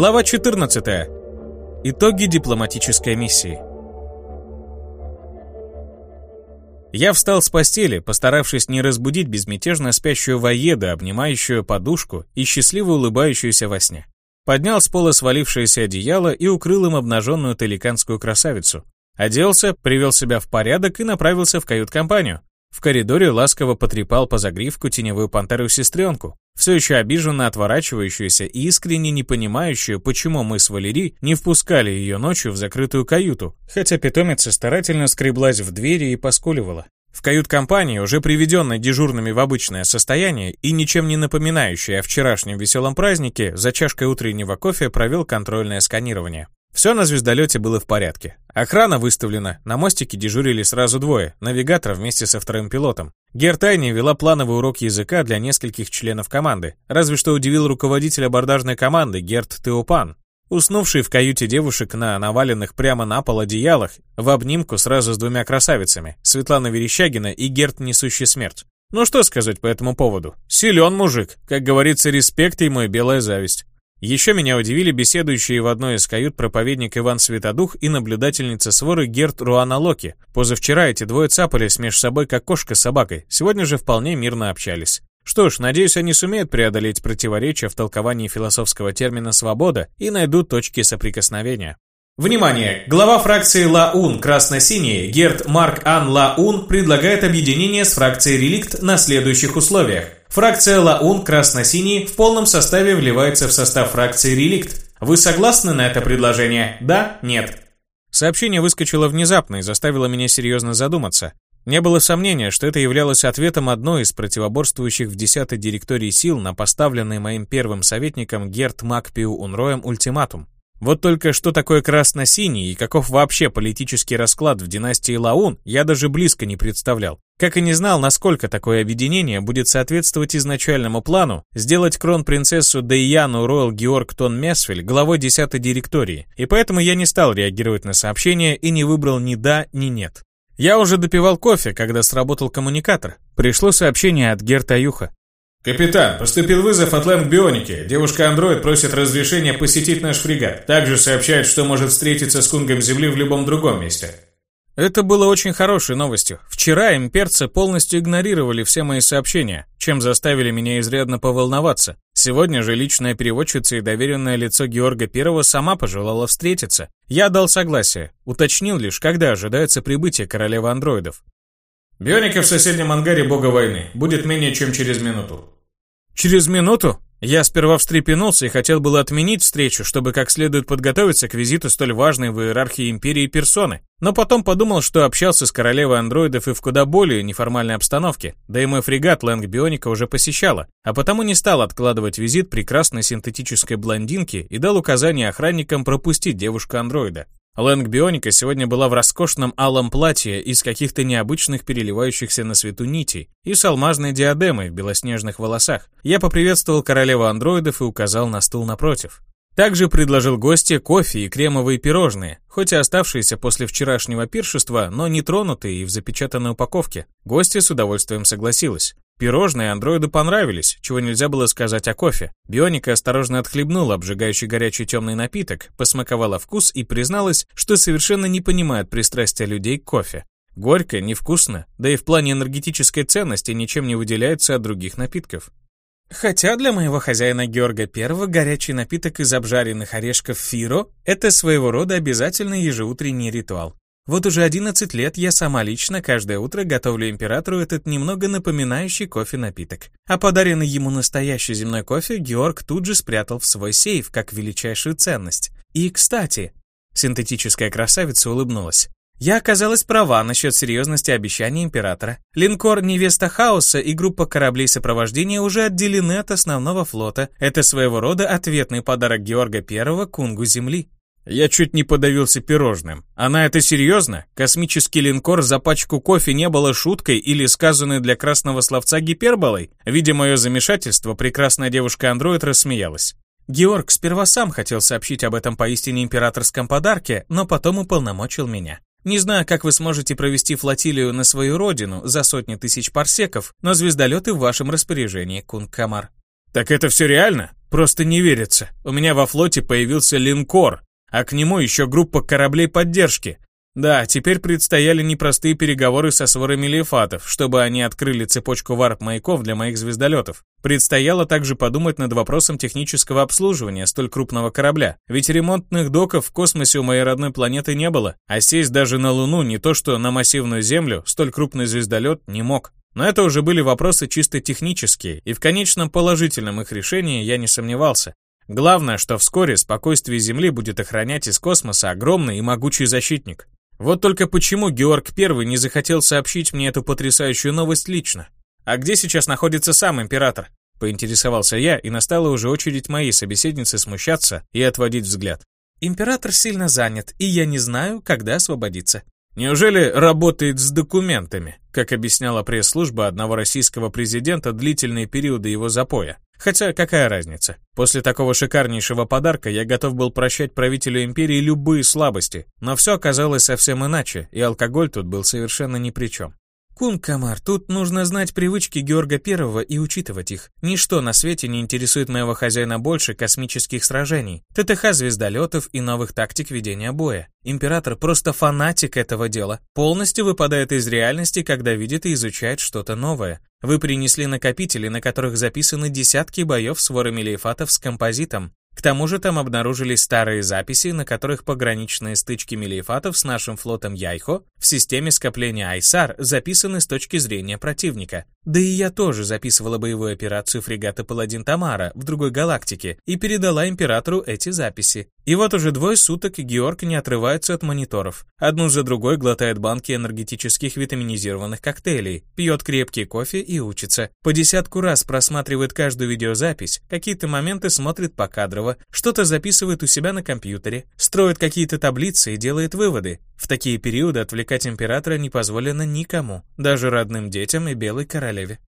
Глава 14. Итоги дипломатической миссии. Я встал с постели, постаравшись не разбудить безмятежно спящую воеду, обнимающую подушку и счастливо улыбающуюся во сне. Поднял с пола свалившееся одеяло и укрыл им обнаженную таликанскую красавицу. Оделся, привел себя в порядок и направился в кают-компанию. В коридоре ласково потрепал по загривку теневую пантеру-сестренку, все еще обиженно отворачивающуюся и искренне не понимающую, почему мы с Валери не впускали ее ночью в закрытую каюту, хотя питомица старательно скреблась в двери и поскуливала. В кают-компании, уже приведенной дежурными в обычное состояние и ничем не напоминающей о вчерашнем веселом празднике, за чашкой утреннего кофе провел контрольное сканирование. Все на звездолете было в порядке. Охрана выставлена, на мостике дежурили сразу двое, навигатор вместе со вторым пилотом. Гертайни вела плановый урок языка для нескольких членов команды, разве что удивил руководитель абордажной команды Герт Теопан, уснувший в каюте девушек на наваленных прямо на пол одеялах, в обнимку сразу с двумя красавицами, Светлана Верещагина и Герт Несущий Смерть. Ну что сказать по этому поводу? Силен мужик, как говорится, респект и белая зависть. Еще меня удивили беседующие в одной из кают проповедник Иван Светодух и наблюдательница своры Герт Руана Локи. Позавчера эти двое цапались меж собой как кошка с собакой, сегодня же вполне мирно общались. Что ж, надеюсь, они сумеют преодолеть противоречия в толковании философского термина «свобода» и найдут точки соприкосновения. Внимание! Глава фракции Лаун красно-синий Герт Марк Ан Лаун предлагает объединение с фракцией Реликт на следующих условиях. Фракция Лаун красно-синий в полном составе вливается в состав фракции Реликт. Вы согласны на это предложение? Да? Нет? Сообщение выскочило внезапно и заставило меня серьезно задуматься. Не было сомнения, что это являлось ответом одной из противоборствующих в 10-й директории сил на поставленный моим первым советником Герт Макпиу Унроем ультиматум. Вот только что такое красно-синий и каков вообще политический расклад в династии Лаун, я даже близко не представлял. Как и не знал, насколько такое объединение будет соответствовать изначальному плану сделать кронпринцессу Дейяну Ройл Георг Тон Месфель главой 10-й директории, и поэтому я не стал реагировать на сообщение и не выбрал ни да, ни нет. Я уже допивал кофе, когда сработал коммуникатор. Пришло сообщение от Герта Юха. «Капитан, поступил вызов от Лэнг Бионики. Девушка-андроид просит разрешения посетить наш фрегат. Также сообщает, что может встретиться с Кунгом Земли в любом другом месте». Это было очень хорошей новостью. Вчера имперцы полностью игнорировали все мои сообщения, чем заставили меня изрядно поволноваться. Сегодня же личная переводчица и доверенное лицо Георга Первого сама пожелала встретиться. Я дал согласие, уточнил лишь, когда ожидается прибытие королевы андроидов. Бионика в соседнем ангаре бога войны. Будет менее чем через минуту. Через минуту? Я сперва встрепенулся и хотел было отменить встречу, чтобы как следует подготовиться к визиту столь важной в иерархии империи персоны. Но потом подумал, что общался с королевой андроидов и в куда более неформальной обстановке, да и мой фрегат Лэнг Бионика уже посещала, а потому не стал откладывать визит прекрасной синтетической блондинки и дал указание охранникам пропустить девушку-андроида. Лэнг Бионика сегодня была в роскошном алом платье из каких-то необычных переливающихся на свету нитей и с алмазной диадемой в белоснежных волосах. Я поприветствовал королеву андроидов и указал на стул напротив. Также предложил гости кофе и кремовые пирожные, хоть и оставшиеся после вчерашнего пиршества, но не тронутые и в запечатанной упаковке. Гостья с удовольствием согласилась. Пирожные андроиду понравились, чего нельзя было сказать о кофе. Бионика осторожно отхлебнула обжигающий горячий темный напиток, посмаковала вкус и призналась, что совершенно не понимает пристрастия людей к кофе. Горько, невкусно, да и в плане энергетической ценности ничем не выделяется от других напитков. Хотя для моего хозяина Георга Первого горячий напиток из обжаренных орешков фиро – это своего рода обязательный ежеутренний ритуал. Вот уже 11 лет я сама лично каждое утро готовлю императору этот немного напоминающий кофе напиток. А подаренный ему настоящий земной кофе Георг тут же спрятал в свой сейф как величайшую ценность. И, кстати, синтетическая красавица улыбнулась. Я оказалась права насчет серьезности обещаний императора. Линкор «Невеста Хаоса» и группа кораблей сопровождения уже отделены от основного флота. Это своего рода ответный подарок Георга I кунгу Земли. Я чуть не подавился пирожным. Она это серьезно? Космический линкор за пачку кофе не было шуткой или сказанной для красного словца гиперболой? Видя мое замешательство, прекрасная девушка-андроид рассмеялась. Георг сперва сам хотел сообщить об этом поистине императорском подарке, но потом уполномочил меня. Не знаю, как вы сможете провести флотилию на свою родину за сотни тысяч парсеков, но звездолеты в вашем распоряжении, Кунг Камар. Так это все реально? Просто не верится. У меня во флоте появился линкор, а к нему еще группа кораблей поддержки. Да, теперь предстояли непростые переговоры со сворами лефатов, чтобы они открыли цепочку варп-маяков для моих звездолетов. Предстояло также подумать над вопросом технического обслуживания столь крупного корабля, ведь ремонтных доков в космосе у моей родной планеты не было, а сесть даже на Луну не то что на массивную Землю, столь крупный звездолет не мог. Но это уже были вопросы чисто технические, и в конечном положительном их решении я не сомневался. Главное, что вскоре спокойствие Земли будет охранять из космоса огромный и могучий защитник. Вот только почему Георг I не захотел сообщить мне эту потрясающую новость лично? А где сейчас находится сам император? Поинтересовался я, и настала уже очередь моей собеседницы смущаться и отводить взгляд. Император сильно занят, и я не знаю, когда освободиться. Неужели работает с документами, как объясняла пресс-служба одного российского президента длительные периоды его запоя? Хотя какая разница? После такого шикарнейшего подарка я готов был прощать правителю империи любые слабости, но все оказалось совсем иначе, и алкоголь тут был совершенно ни при чем. Кун Камар, тут нужно знать привычки Георга Первого и учитывать их. Ничто на свете не интересует моего хозяина больше космических сражений, ТТХ звездолетов и новых тактик ведения боя. Император просто фанатик этого дела, полностью выпадает из реальности, когда видит и изучает что-то новое. Вы принесли накопители, на которых записаны десятки боев с ворами лейфатов с композитом, к тому же там обнаружились старые записи, на которых пограничные стычки мелиефатов с нашим флотом Яйхо в системе скопления Айсар записаны с точки зрения противника. Да и я тоже записывала боевую операцию фрегата Паладин Тамара в другой галактике и передала императору эти записи. И вот уже двое суток Георг не отрывается от мониторов. Одну за другой глотает банки энергетических витаминизированных коктейлей, пьет крепкий кофе и учится. По десятку раз просматривает каждую видеозапись, какие-то моменты смотрит покадрово, что-то записывает у себя на компьютере, строит какие-то таблицы и делает выводы. В такие периоды отвлекать императора не позволено никому, даже родным детям и белой королеве.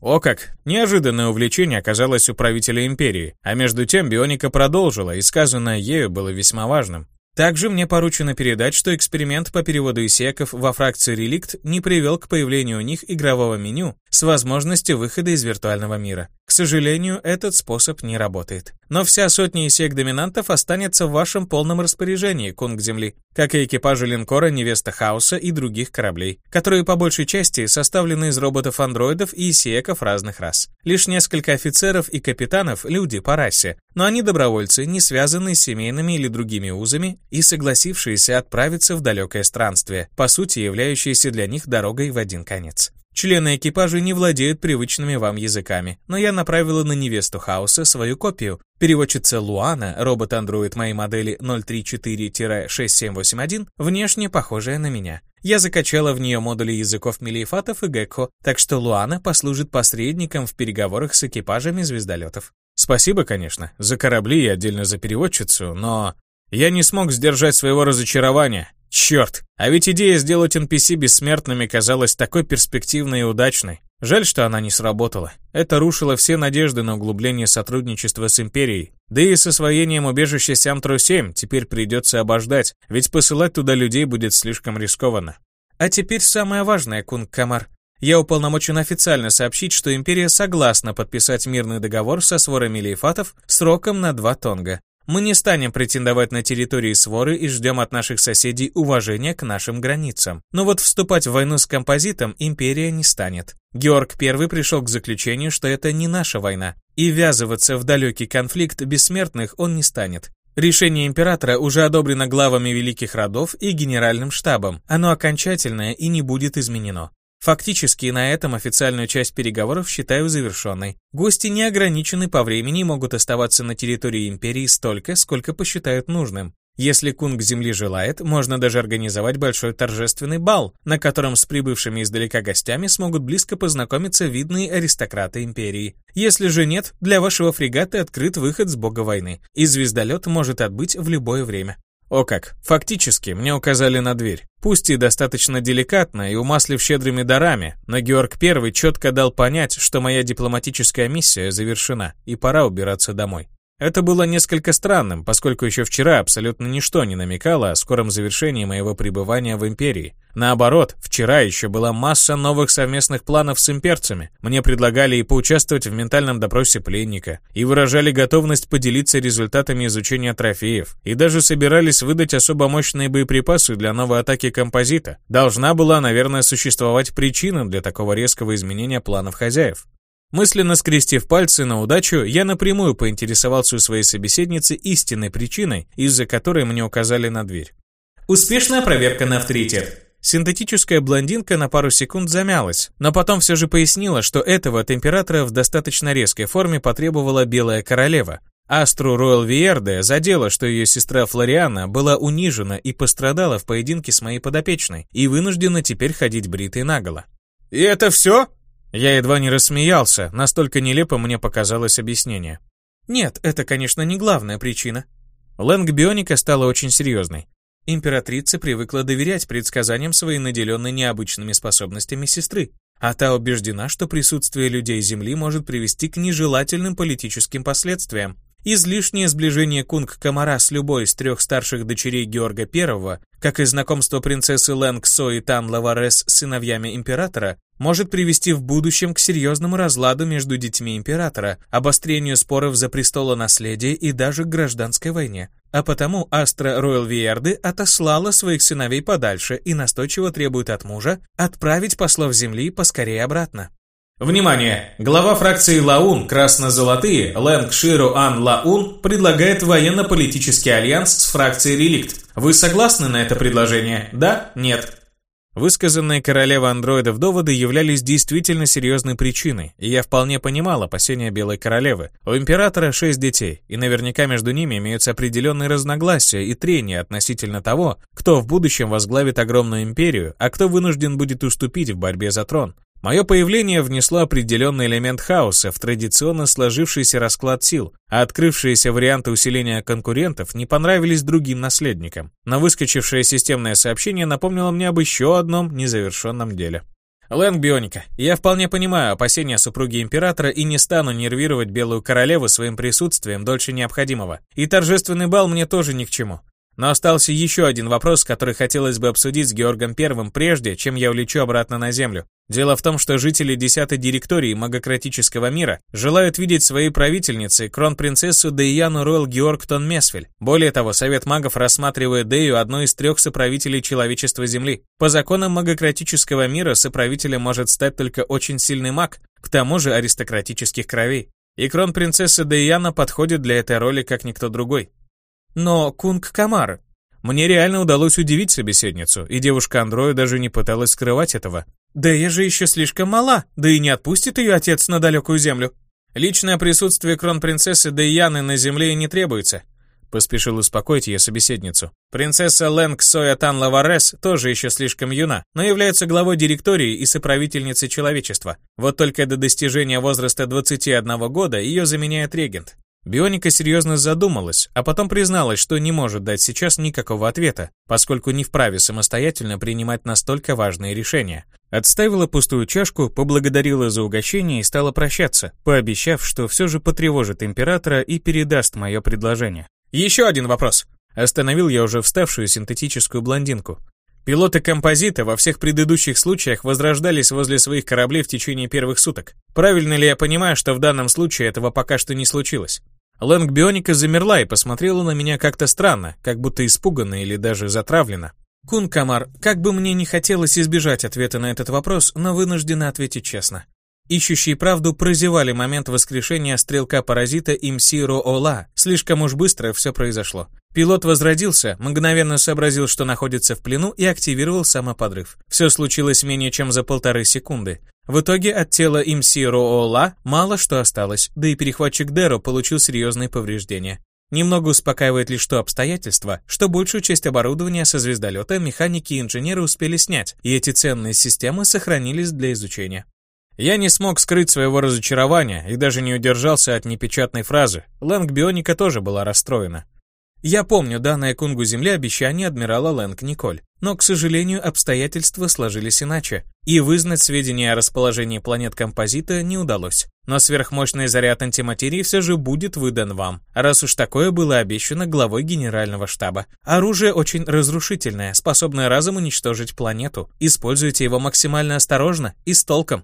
О как! Неожиданное увлечение оказалось у правителя империи, а между тем Бионика продолжила, и сказанное ею было весьма важным. Также мне поручено передать, что эксперимент по переводу исеков во фракции реликт не привел к появлению у них игрового меню с возможностью выхода из виртуального мира. К сожалению, этот способ не работает. Но вся сотня исек доминантов останется в вашем полном распоряжении, кунг Земли, как и экипажи линкора Невеста Хаоса и других кораблей, которые по большей части составлены из роботов-андроидов и исеков разных рас. Лишь несколько офицеров и капитанов – люди по расе, но они добровольцы, не связанные с семейными или другими узами и согласившиеся отправиться в далекое странствие, по сути являющееся для них дорогой в один конец. Члены экипажа не владеют привычными вам языками, но я направила на невесту Хауса свою копию. Переводчица Луана, робот-андроид моей модели 034-6781, внешне похожая на меня. Я закачала в нее модули языков Мелиефатов и Гекко, так что Луана послужит посредником в переговорах с экипажами звездолетов. Спасибо, конечно, за корабли и отдельно за переводчицу, но я не смог сдержать своего разочарования. Черт, а ведь идея сделать NPC бессмертными казалась такой перспективной и удачной. Жаль, что она не сработала. Это рушило все надежды на углубление сотрудничества с Империей. Да и с освоением убежища Сямтру-7 теперь придется обождать, ведь посылать туда людей будет слишком рискованно. А теперь самое важное, Кунг Камар. Я уполномочен официально сообщить, что Империя согласна подписать мирный договор со сворами лейфатов сроком на два тонга. Мы не станем претендовать на территории своры и ждем от наших соседей уважения к нашим границам. Но вот вступать в войну с композитом империя не станет. Георг I пришел к заключению, что это не наша война, и ввязываться в далекий конфликт бессмертных он не станет. Решение императора уже одобрено главами великих родов и генеральным штабом. Оно окончательное и не будет изменено. Фактически на этом официальную часть переговоров считаю завершенной. Гости не ограничены по времени и могут оставаться на территории империи столько, сколько посчитают нужным. Если кунг Земли желает, можно даже организовать большой торжественный бал, на котором с прибывшими издалека гостями смогут близко познакомиться видные аристократы империи. Если же нет, для вашего фрегата открыт выход с бога войны, и звездолет может отбыть в любое время. О как, фактически, мне указали на дверь. Пусть и достаточно деликатно и умаслив щедрыми дарами, но Георг I четко дал понять, что моя дипломатическая миссия завершена, и пора убираться домой. Это было несколько странным, поскольку еще вчера абсолютно ничто не намекало о скором завершении моего пребывания в Империи. Наоборот, вчера еще была масса новых совместных планов с имперцами. Мне предлагали и поучаствовать в ментальном допросе пленника, и выражали готовность поделиться результатами изучения трофеев, и даже собирались выдать особо мощные боеприпасы для новой атаки композита. Должна была, наверное, существовать причина для такого резкого изменения планов хозяев. Мысленно скрестив пальцы на удачу, я напрямую поинтересовался у своей собеседницы истинной причиной, из-за которой мне указали на дверь. Успешная проверка на авторитет. Синтетическая блондинка на пару секунд замялась, но потом все же пояснила, что этого от императора в достаточно резкой форме потребовала Белая Королева. Астру Роyal Виерде задело, что ее сестра Флориана была унижена и пострадала в поединке с моей подопечной, и вынуждена теперь ходить бритой наголо. «И это все?» Я едва не рассмеялся, настолько нелепо мне показалось объяснение. Нет, это, конечно, не главная причина. Лэнг Бионика стала очень серьезной. Императрица привыкла доверять предсказаниям своей наделенной необычными способностями сестры, а та убеждена, что присутствие людей Земли может привести к нежелательным политическим последствиям. Излишнее сближение Кунг-Камара с любой из трех старших дочерей Георга I, как и знакомство принцессы Лэнг Со и Тан Лаварес с сыновьями императора, может привести в будущем к серьезному разладу между детьми императора, обострению споров за престолонаследие и даже к гражданской войне. А потому Астра Роял Виерды отослала своих сыновей подальше и настойчиво требует от мужа отправить послов Земли поскорее обратно. Внимание! Глава фракции Лаун «Красно-золотые» Лэнг Широ Ан Лаун предлагает военно-политический альянс с фракцией Реликт. Вы согласны на это предложение? Да? Нет? Высказанные королева андроидов доводы являлись действительно серьезной причиной, и я вполне понимал опасения Белой Королевы. У императора шесть детей, и наверняка между ними имеются определенные разногласия и трения относительно того, кто в будущем возглавит огромную империю, а кто вынужден будет уступить в борьбе за трон. Мое появление внесло определенный элемент хаоса в традиционно сложившийся расклад сил, а открывшиеся варианты усиления конкурентов не понравились другим наследникам. Но выскочившее системное сообщение напомнило мне об еще одном незавершенном деле. Лэнг Бионика, я вполне понимаю опасения супруги императора и не стану нервировать Белую Королеву своим присутствием дольше необходимого. И торжественный бал мне тоже ни к чему. Но остался еще один вопрос, который хотелось бы обсудить с Георгом Первым прежде, чем я улечу обратно на Землю. Дело в том, что жители 10-й директории магократического мира желают видеть своей правительницей кронпринцессу Дейяну Ройл Георгтон Месфель. Более того, Совет магов рассматривает Дею одной из трех соправителей человечества Земли. По законам магократического мира соправителем может стать только очень сильный маг, к тому же аристократических кровей. И кронпринцесса Дейяна подходит для этой роли как никто другой. Но Кунг Камар... Мне реально удалось удивить собеседницу, и девушка-андроид даже не пыталась скрывать этого. Да я же еще слишком мала, да и не отпустит ее отец на далекую землю. Личное присутствие кронпринцессы Дейяны на земле не требуется. Поспешил успокоить ее собеседницу. Принцесса Лэнг Соятан Лаварес тоже еще слишком юна, но является главой директории и соправительницей человечества. Вот только до достижения возраста 21 года ее заменяет регент. Бионика серьезно задумалась, а потом призналась, что не может дать сейчас никакого ответа, поскольку не вправе самостоятельно принимать настолько важные решения. Отставила пустую чашку, поблагодарила за угощение и стала прощаться, пообещав, что все же потревожит императора и передаст мое предложение. «Еще один вопрос!» Остановил я уже вставшую синтетическую блондинку. Пилоты композита во всех предыдущих случаях возрождались возле своих кораблей в течение первых суток. Правильно ли я понимаю, что в данном случае этого пока что не случилось? Лэнг Бионика замерла и посмотрела на меня как-то странно, как будто испуганно или даже затравлена. Кун Камар, как бы мне не хотелось избежать ответа на этот вопрос, но вынуждена ответить честно. Ищущие правду прозевали момент воскрешения стрелка-паразита Имсиро Ола. Слишком уж быстро все произошло. Пилот возродился, мгновенно сообразил, что находится в плену и активировал самоподрыв. Все случилось менее чем за полторы секунды. В итоге от тела Имсиро Ола мало что осталось, да и перехватчик Деро получил серьезные повреждения. Немного успокаивает лишь то обстоятельство, что большую часть оборудования со звездолета механики и инженеры успели снять, и эти ценные системы сохранились для изучения. Я не смог скрыть своего разочарования и даже не удержался от непечатной фразы. Лэнг Бионика тоже была расстроена. Я помню данное Кунгу Земли обещание адмирала Лэнг Николь. Но, к сожалению, обстоятельства сложились иначе, и вызнать сведения о расположении планет композита не удалось. Но сверхмощный заряд антиматерии все же будет выдан вам, раз уж такое было обещано главой генерального штаба. Оружие очень разрушительное, способное разом уничтожить планету. Используйте его максимально осторожно и с толком.